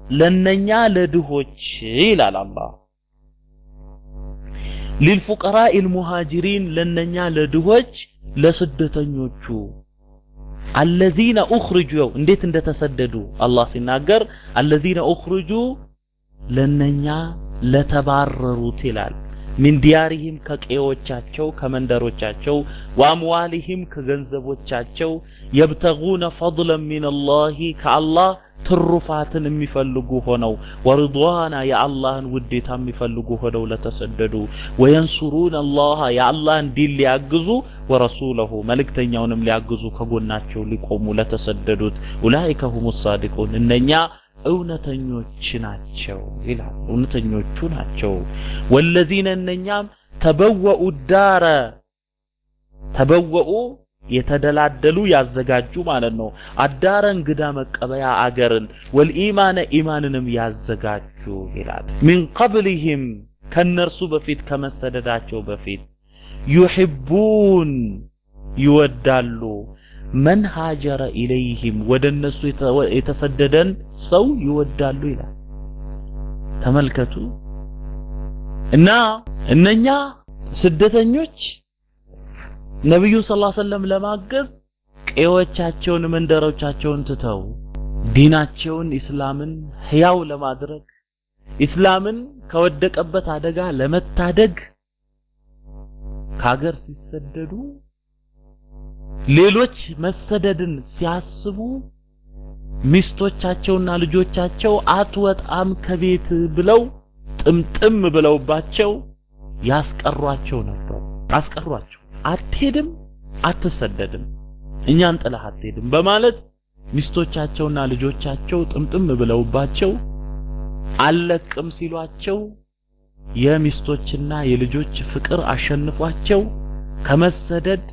ለነኛ ለድሆች ይላል አላህ። ሊልፉቀራ ኢልሙሃጅሪን ለነኛ ለድሆች ለስደተኞቹ አለዚነ ኡኽርጁ ያው እንዴት እንደተሰደዱ አላህ ሲናገር አለዚነ ኡኽርጁ ለነኛ ለተባረሩት ይላል ሚን ዲያሪሂም ከመንደሮቻቸው ወአምዋሊሂም ከገንዘቦቻቸው የብተጉነ ፈድለን ሚነላሂ ከአላህ ትሩፋትን የሚፈልጉ ሆነው ወርድዋና የአላህን ውዴታ የሚፈልጉ ሆነው ለተሰደዱ ወየንሱሩን አላህ የአላህን ዲን ሊያግዙ ወረሱለሁ መልእክተኛውንም ሊያግዙ ከጎናቸው ሊቆሙ ለተሰደዱት። ኡላኢከ ሁሙ ሳዲቁን እነኛ እውነተኞች ናቸው ይላል። እውነተኞቹ ናቸው። ወለዚነ እነኛም ተበወኡ ዳረ ተበወኡ የተደላደሉ ያዘጋጁ ማለት ነው። አዳረ እንግዳ መቀበያ አገርን ወልኢማነ ኢማንንም ያዘጋጁ ይላል። ሚን ቀብሊህም ከነርሱ በፊት ከመሰደዳቸው በፊት ዩሂቡን ይወዳሉ መን ሃጀረ ኢለይህም ወደ እነሱ የተሰደደን ሰው ይወዳሉ ይላል። ተመልከቱ እና እነኛ ስደተኞች ነቢዩን ሰለላሁ ዐለይሂ ወሰለም ለማገዝ ቀዮቻቸውን መንደሮቻቸውን ትተው ዲናቸውን ኢስላምን ህያው ለማድረግ ኢስላምን ከወደቀበት አደጋ ለመታደግ ከሀገር ሲሰደዱ ሌሎች መሰደድን ሲያስቡ ሚስቶቻቸውና ልጆቻቸው አትወጣም ከቤት ብለው ጥምጥም ብለውባቸው ያስቀሯቸው ነበር። አስቀሯቸው። አትሄድም፣ አትሰደድም፣ እኛን ጥለህ አትሄድም በማለት ሚስቶቻቸውና ልጆቻቸው ጥምጥም ብለውባቸው አልለቅም ሲሏቸው የሚስቶችና የልጆች ፍቅር አሸንፏቸው ከመሰደድ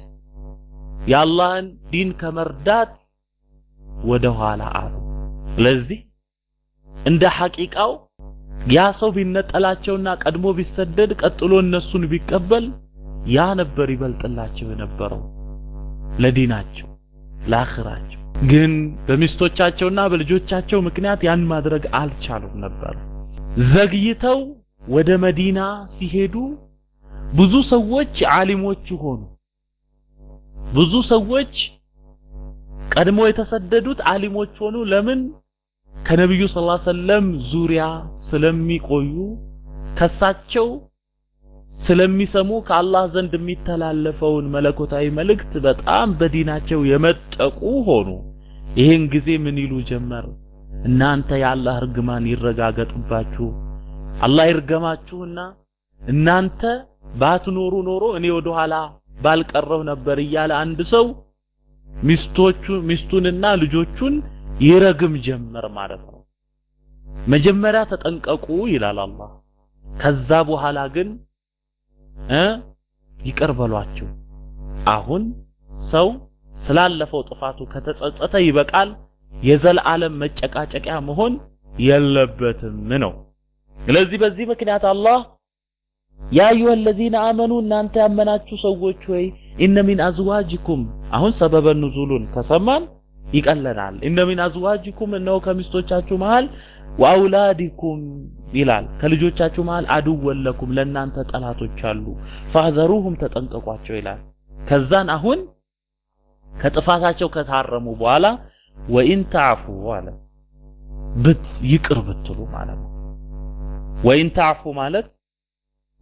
የአላህን ዲን ከመርዳት ወደ ኋላ አሉ። ስለዚህ እንደ ሐቂቃው ያ ሰው ቢነጠላቸውና ቀድሞ ቢሰደድ ቀጥሎ እነሱን ቢቀበል ያ ነበር ይበልጥላቸው የነበረው ለዲናቸው ለአኽራቸው። ግን በሚስቶቻቸውና በልጆቻቸው ምክንያት ያን ማድረግ አልቻሉም ነበር። ዘግይተው ወደ መዲና ሲሄዱ ብዙ ሰዎች ዓሊሞች ሆኑ። ብዙ ሰዎች ቀድሞ የተሰደዱት ዓሊሞች ሆኑ። ለምን? ከነቢዩ ሰለላሁ ዐለይሂ ወሰለም ዙሪያ ስለሚቆዩ ከሳቸው ስለሚሰሙ ከአላህ ዘንድ የሚተላለፈውን መለኮታዊ መልእክት በጣም በዲናቸው የመጠቁ ሆኑ። ይህን ጊዜ ምን ይሉ ጀመር? እናንተ የአላህ እርግማን ይረጋገጥባችሁ፣ አላህ ይርገማችሁና እናንተ ባትኖሩ ኖሮ እኔ ወደ ኋላ ባልቀረው ነበር እያለ አንድ ሰው ሚስቶቹ ሚስቱንና ልጆቹን ይረግም ጀመር ማለት ነው። መጀመሪያ ተጠንቀቁ ይላል አላህ። ከዛ በኋላ ግን እ ይቅር በሏቸው። አሁን ሰው ስላለፈው ጥፋቱ ከተጸጸተ ይበቃል። የዘላለም መጨቃጨቂያ መሆን የለበትም ነው። ስለዚህ በዚህ ምክንያት አላህ ያ አዩሀ ለዚነ አመኑ እናንተ ያመናችሁ ሰዎች ሆይ ኢነ ሚን አዝዋጅኩም አሁን ሰበበ ኑዙሉን ከሰማን ይቀለናል። ኢነ ሚን አዝዋጅኩም እነሆ ከሚስቶቻችሁ መሃል ወአውላዲኩም ይላል ከልጆቻችሁ መሃል አድወን ለኩም ለእናንተ ጠላቶች አሉ፣ ፋህዘሩሁም ተጠንቀቋቸው ይላል። ከዛን አሁን ከጥፋታቸው ከታረሙ በኋላ ወኢን ተዕፉ አለ ብት ይቅር ብትሉ ማለት ነው። ወኢን ተዕፉ ማለት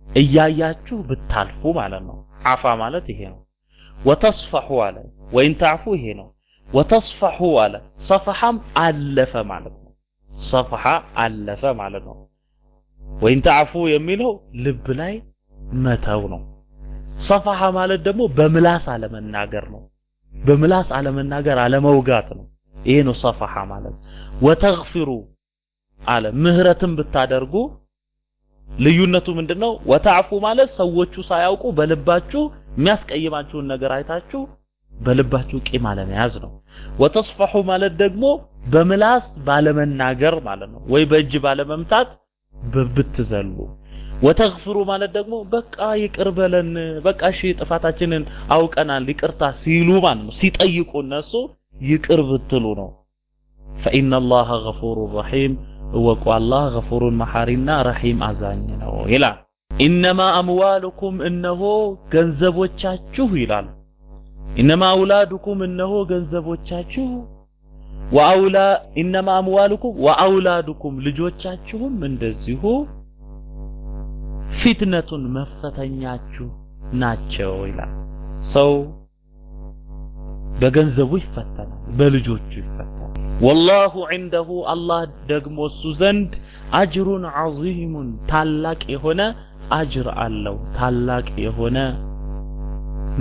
እያያችሁ ብታልፉ ማለት ነው። አፋ ማለት ይሄ ነው። ወተስፈሑ አለ ወኢን ተዕፉ ይሄ ነው። ወተስፈሑ አለ ሰፈሐም አለፈ ማለት ነው። ሰፈሐ አለፈ ማለት ነው። ወኢን ተዕፉ የሚለው ልብ ላይ መተው ነው። ሰፈሐ ማለት ደግሞ በምላስ አለመናገር ነው። በምላስ አለመናገር አለመውጋት ነው። ይሄ ነው ሰፈሐ ማለት። ወተግፊሩ አለ ምህረትን ብታደርጉ ልዩነቱ ምንድነው? ወተዕፉ ማለት ሰዎቹ ሳያውቁ በልባችሁ የሚያስቀይማችሁን ነገር አይታችሁ በልባችሁ ቂም አለመያዝ ነው። ወተስፈሑ ማለት ደግሞ በምላስ ባለመናገር ማለት ነው፣ ወይ በእጅ ባለመምታት ብትዘሉ። ወተግፍሩ ማለት ደግሞ በቃ ይቅር በለን በቃ እሺ ጥፋታችንን አውቀናል ይቅርታ ሲሉ ማለት ነው። ሲጠይቁ እነሱ ይቅር ብትሉ ነው። ፈኢነ አላህ ገፉሩ ረሒም እወቁ አላህ ገፉሩን መሐሪና ረሒም አዛኝ ነው ይላል። ኢነማ አምዋሉኩም እነሆ ገንዘቦቻችሁ ይላል። ኢነማ አውላዱኩም እነሆ ገንዘቦቻችሁ ወአውላ ኢነማ አምዋሉኩም ወአውላዱኩም ልጆቻችሁም እንደዚሁ ፊትነቱን መፈተኛችሁ ናቸው ይላል። ሰው በገንዘቡ ይፈተናል፣ በልጆቹ ይፈተናል። ወላሁ ዐንደሁ አላህ ደግሞ እሱ ዘንድ አጅሩን ዐዚሙን ታላቅ የሆነ አጅር አለው። ታላቅ የሆነ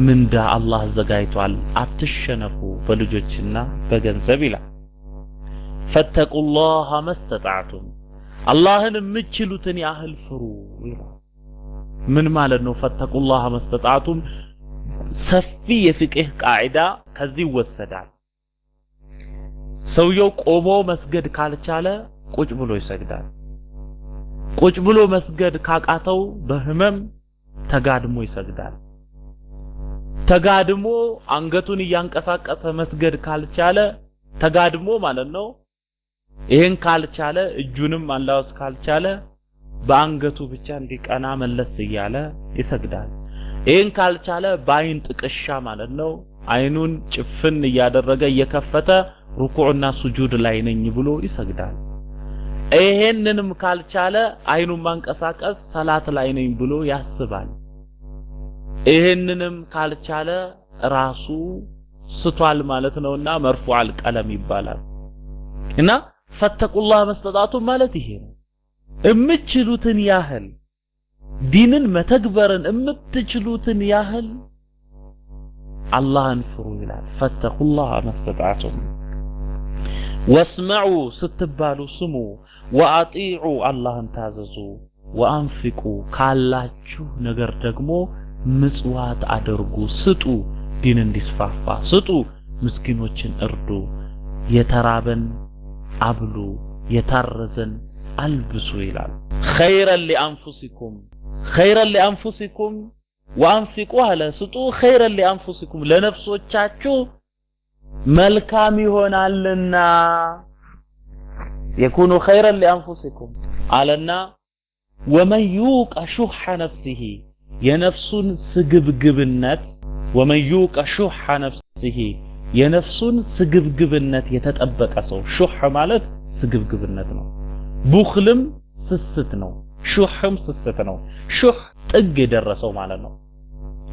ምንዳ አላህ አዘጋጅቷል። አትሸነፉ በልጆችና በገንዘብ ይላል። ፈተቁላህ መስተጣዕቱም አላህን የምችሉትን ያህል ፍሩ ይላል። ምን ማለት ነው? ፈተቁላህ መስተጣዕቱም ሰፊ የፍቅህ ቃዒዳ ከዚህ ይወሰዳል። ሰውየው ቆሞ መስገድ ካልቻለ ቁጭ ብሎ ይሰግዳል። ቁጭ ብሎ መስገድ ካቃተው በህመም ተጋድሞ ይሰግዳል። ተጋድሞ አንገቱን እያንቀሳቀሰ መስገድ ካልቻለ ተጋድሞ ማለት ነው። ይህን ካልቻለ እጁንም ማላወስ ካልቻለ በአንገቱ ብቻ እንዲቀና መለስ እያለ ይሰግዳል። ይህን ካልቻለ በአይን ጥቅሻ ማለት ነው። አይኑን ጭፍን እያደረገ እየከፈተ ሩኩዕና ሱጁድ ላይ ነኝ ብሎ ይሰግዳል። ይሄንንም ካልቻለ አይኑን ማንቀሳቀስ ሰላት ላይ ነኝ ብሎ ያስባል። ይሄንንም ካልቻለ ራሱ ስቷል ማለት ነውና መርፉዓል ቀለም ይባላል። እና ፈተቁላህ መስተጣቱ ማለት ይሄ ነው። የምትችሉትን ያህል ዲንን መተግበርን የምትችሉትን ያህል አላህን ፍሩ ይላል። ፈተቁላህ መስተጣቱም ወስመዑ ስትባሉ ስሙ፣ ወአጢዑ አላህን ታዘዙ፣ ወአንፊቁ ካላችሁ ነገር ደግሞ ምጽዋት አድርጉ፣ ስጡ፣ ዲን እንዲስፋፋ ስጡ፣ ምስኪኖችን እርዱ፣ የተራበን አብሉ፣ የታረዘን አልብሱ ይላል። ኸይረን ሊአንፉሲኩም ኸይረን ሊአንፉሲኩም ወአንፊቁ አለ ስጡ፣ ኸይረን ሊአንፉሲኩም ለነፍሶቻችሁ መልካም ይሆናልና يكن خيرا لأنفسكم አለና ومن يوق شح نفسه የነፍሱን ስግብግብነት ومن يوق شح نفسه የነፍሱን ስግብግብነት የተጠበቀ ሰው شح ማለት ስግብግብነት ነው። بخل ም ስስት ነው። شح ም ስስት ነው። شح ጥግ የደረሰው ማለት ነው።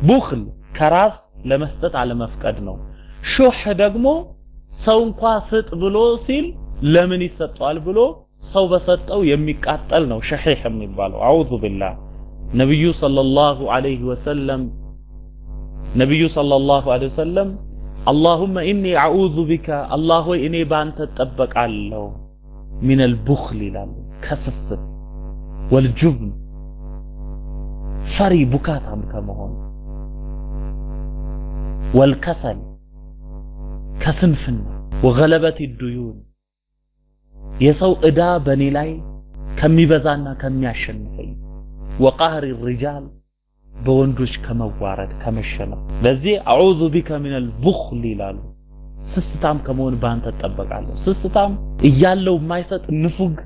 بخل ከራስ ለመስጠት አለመፍቀድ ነው። شح ደግሞ ሰው እንኳ ስጥ ብሎ ሲል ለምን ይሰጠዋል ብሎ ሰው በሰጠው የሚቃጠል ነው شحيح የሚባለው። أعوذ بالله ነቢዩ صلى الله عليه وسلم ነቢዩ صلى الله عليه وسلم اللهم إني أعوذ بك አላህ ሆይ እኔ በአንተ እጠበቃለሁ من البخل ይላሉ ከስስት ወልጁብን ፈሪ ቡካታም ከመሆን ወልከሰል ከስንፍና ወገለበት ዱዩን የሰው ዕዳ በእኔ ላይ ከሚበዛና ከሚያሸንፈኝ ወቃህሪ ሪጃል በወንዶች ከመዋረድ ከመሸነፍ ለዚህ አዑዙ ቢከ ሚነል ቡኽል ይላሉ። ስስታም ከመሆን በአንተ እጠበቃለሁ። ስስታም እያለው የማይሰጥ ንፉግ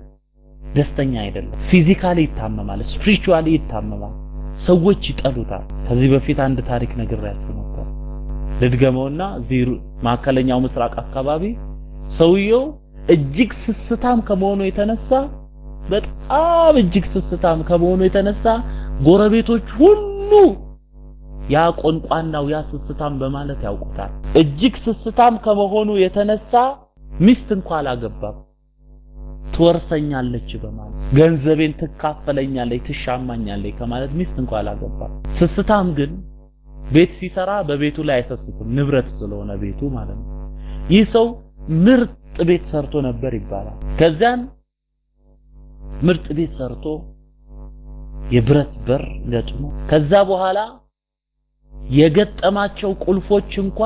ደስተኛ አይደለም። physically ይታመማል፣ ስፒሪቹዋሊ ይታመማል። ሰዎች ይጠሉታል። ከዚህ በፊት አንድ ታሪክ ነግሬያችሁ ነበር። ልድገመውና እዚህ ማዕከለኛው ምስራቅ አካባቢ ሰውየው እጅግ ስስታም ከመሆኑ የተነሳ በጣም እጅግ ስስታም ከመሆኑ የተነሳ ጎረቤቶች ሁሉ ያ ቆንቋናው ያ ስስታም በማለት ያውቁታል። እጅግ ስስታም ከመሆኑ የተነሳ ሚስት እንኳ አላገባም። ትወርሰኛለች በማለት ገንዘቤን ትካፈለኛለች፣ ትሻማኛለች ከማለት ሚስት እንኳ አላገባም። ስስታም ግን ቤት ሲሰራ በቤቱ ላይ አይሰስትም፣ ንብረት ስለሆነ ቤቱ ማለት ነው። ይህ ሰው ምርጥ ቤት ሰርቶ ነበር ይባላል። ከዚያን ምርጥ ቤት ሰርቶ የብረት በር ገጥሞ ከዛ በኋላ የገጠማቸው ቁልፎች እንኳ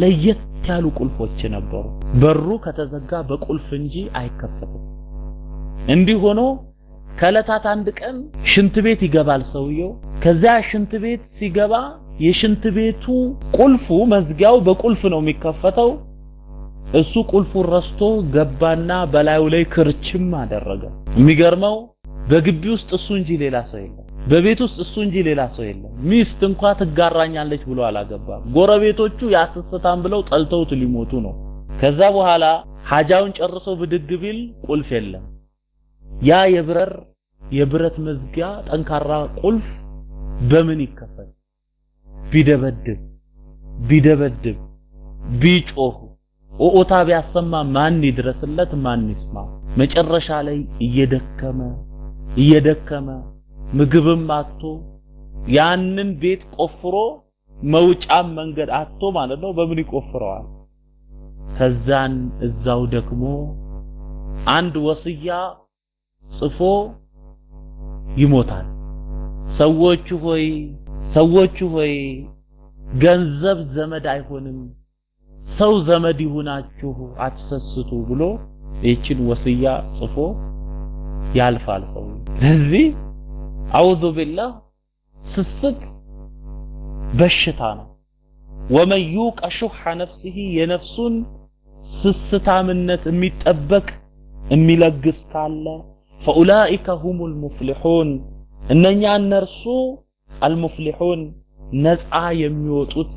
ለየት ያሉ ቁልፎች ነበሩ። በሩ ከተዘጋ በቁልፍ እንጂ አይከፈትም። እንዲህ ሆኖ ከዕለታት አንድ ቀን ሽንት ቤት ይገባል ሰውየው። ከዚያ ሽንት ቤት ሲገባ የሽንት ቤቱ ቁልፉ መዝጊያው በቁልፍ ነው የሚከፈተው። እሱ ቁልፉን ረስቶ ገባና በላዩ ላይ ክርችም አደረገ። የሚገርመው በግቢ ውስጥ እሱ እንጂ ሌላ ሰው የለም። በቤት ውስጥ እሱ እንጂ ሌላ ሰው የለም። ሚስት እንኳ ትጋራኛለች ብሎ አላገባም። ጎረቤቶቹ ያስስታም ብለው ጠልተውት ሊሞቱ ነው። ከዛ በኋላ ሀጃውን ጨርሶ ብድግ ቢል ቁልፍ የለም። ያ የብረር የብረት መዝጊያ ጠንካራ ቁልፍ በምን ይከፈት? ቢደበድብ ቢደበድብ ቢጮህ ኦኦታ ቢያሰማ ማን ይድረስለት? ማን ይስማ? መጨረሻ ላይ እየደከመ እየደከመ ምግብም አጥቶ ያንን ቤት ቆፍሮ መውጫም መንገድ አጥቶ ማለት ነው በምን ይቆፍረዋል? ከዛን እዛው ደግሞ አንድ ወስያ ጽፎ ይሞታል። ሰዎቹ ሆይ ሰዎቹ ሆይ ገንዘብ ዘመድ አይሆንም፣ ሰው ዘመድ ይሁናችሁ አትሰስቱ ብሎ ይችን ወስያ ጽፎ ያልፋል ሰው። ስለዚህ አውዙ ቢላህ ስስት በሽታ ነው። ወመን ዩቀ ሹሐ ነፍሲሂ የነፍሱን ስስታምነት የሚጠበቅ የሚለግስ ካለ ፈኡላኢከ ሁሙል ሙፍሊሑን እነኛ እነርሱ አልሙፍሊሑን ነፃ የሚወጡት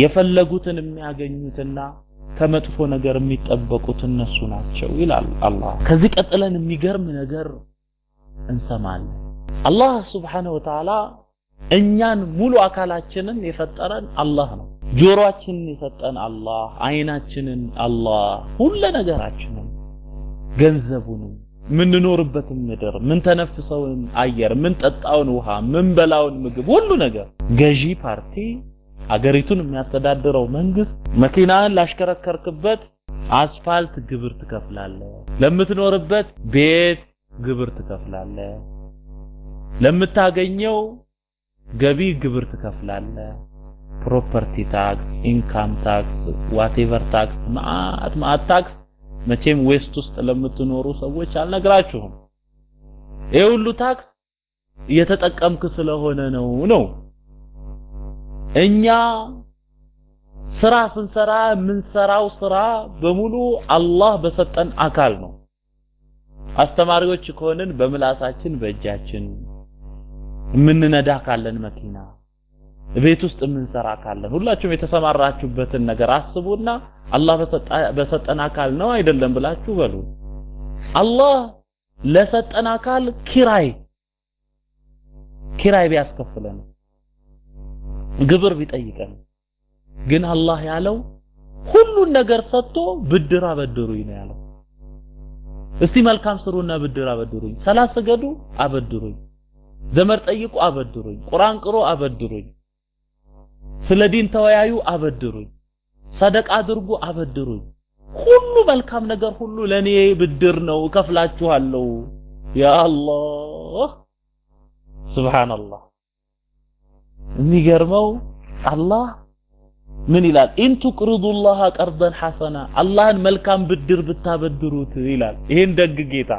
የፈለጉትን የሚያገኙትና ከመጥፎ ነገር የሚጠበቁት እነሱ ናቸው ይላል አላህ። ከዚህ ቀጥለን የሚገርም ነገር እንሰማለን። አላህ ስብሓነሁ ወተዓላ እኛን ሙሉ አካላችንን የፈጠረን አላህ ነው። ጆሮአችንን የሰጠን አላህ፣ አይናችንን አላህ፣ ሁለ ነገራችንን፣ ገንዘቡንም፣ ምንኖርበትን ምድር፣ ምንተነፍሰውን አየር፣ ምንጠጣውን ውሃ፣ ምንበላውን ምግብ፣ ሁሉ ነገር ገዢ ፓርቲ አገሪቱን የሚያስተዳድረው መንግስት መኪናን ላሽከረከርክበት አስፋልት ግብር ትከፍላለህ። ለምትኖርበት ቤት ግብር ትከፍላለህ። ለምታገኘው ገቢ ግብር ትከፍላለህ። property tax፣ income tax፣ whatever tax፣ ማአት ማአት tax መቼም west ውስጥ ለምትኖሩ ሰዎች አልነግራችሁም። ይህ ሁሉ tax እየተጠቀምክ ስለሆነ ነው ነው እኛ ስራ ስንሰራ የምንሰራው ስራ በሙሉ አላህ በሰጠን አካል ነው። አስተማሪዎች ከሆንን በምላሳችን በእጃችን የምንነዳ ካለን መኪና ቤት ውስጥ የምንሰራ ካለን ሁላችሁም የተሰማራችሁበትን ነገር አስቡና አላህ በሰጠን አካል ነው አይደለም ብላችሁ በሉ። አላህ ለሰጠን አካል ኪራይ ኪራይ ቢያስከፍለን ግብር ቢጠይቀን። ግን አላህ ያለው ሁሉን ነገር ሰጥቶ ብድር አበድሩኝ ነው ያለው። እስቲ መልካም ስሩና ብድር አበድሩኝ፣ ሰላት ስገዱ አበድሩኝ፣ ዘመድ ጠይቁ አበድሩኝ፣ ቁርአን ቅሩ አበድሩኝ፣ ስለ ዲን ተወያዩ አበድሩኝ፣ ሰደቃ አድርጉ አበድሩኝ። ሁሉ መልካም ነገር ሁሉ ለኔ ብድር ነው እከፍላችኋለሁ። يا الله سبحان الله። የሚገርመው አላህ ምን ይላል? إن تقرضوا الله قرضا حسنا አላህን መልካም ብድር ብታበድሩት ይላል። ይሄን ደግ ጌታ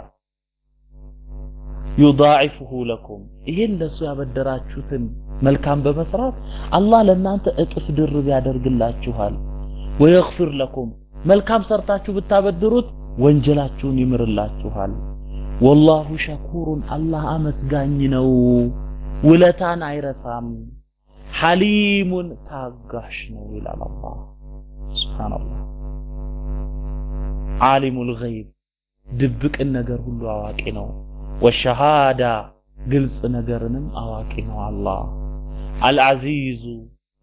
ዩዳዒፍሁ ለኩም ይሄን ለሱ ያበደራችሁትን መልካም በመስራት አላህ ለእናንተ እጥፍ ድርብ ያደርግላችኋል። ወየግፊር ለኩም መልካም ሰርታችሁ ብታበድሩት ወንጀላችሁን ይምርላችኋል። ወላሁ ሸኩሩን አላህ አመስጋኝ ነው፣ ውለታን አይረሳም። ሐሊሙን ታጋሽ ነው ይላል አላህ ሱብሃንአላህ። ዓሊሙል ገይብ ድብቅን ነገር ሁሉ አዋቂ ነው። ወሸሃዳ ግልጽ ነገርንም አዋቂ ነው አላህ። አልዓዚዙ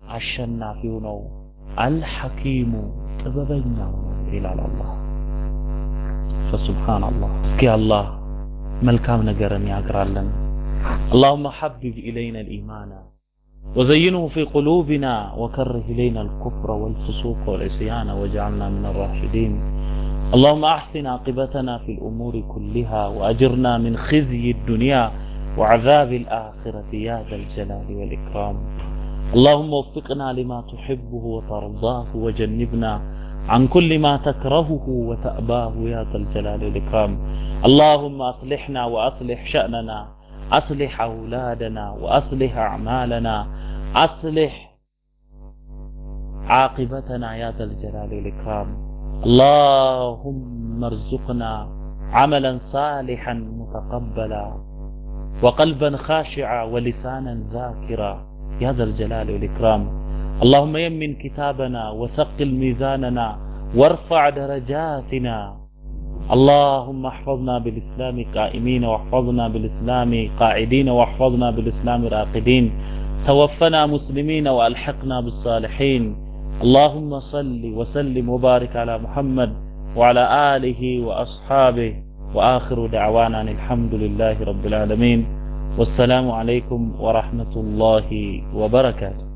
አሸናፊው ነው። አልሐኪሙ ጥበበኛው ነው ይላል አላህ። ፈሱብሃንአላህ። እስኪ አላህ መልካም ነገርን ያግራለን። اللهم حبب إلينا الإيمان وزينه في قلوبنا وكره إلينا الكفر والفسوق والعصيان واجعلنا من الراشدين اللهم أحسن عاقبتنا في الأمور كلها وأجرنا من خزي الدنيا وعذاب الآخرة يا ذا الجلال والإكرام. اللهم وفقنا لما تحبه وترضاه وجنبنا عن كل ما تكرهه وتأباه يا ذا الجلال والإكرام. اللهم أصلحنا وأصلح شأننا أصلح أولادنا وأصلح أعمالنا أصلح عاقبتنا يا ذا الجلال والإكرام. اللهم ارزقنا عملا صالحا متقبلا وقلبا خاشعا ولسانا ذاكرا. يا ذا الجلال والإكرام. اللهم يمن كتابنا وثقل ميزاننا وارفع درجاتنا. اللهم احفظنا بالإسلام قائمين واحفظنا بالإسلام قاعدين واحفظنا بالإسلام راقدين. توفنا مسلمين وألحقنا بالصالحين. اللهم صل وسلم وبارك على محمد وعلى آله وأصحابه وآخر دعوانا أن الحمد لله رب العالمين والسلام عليكم ورحمة الله وبركاته.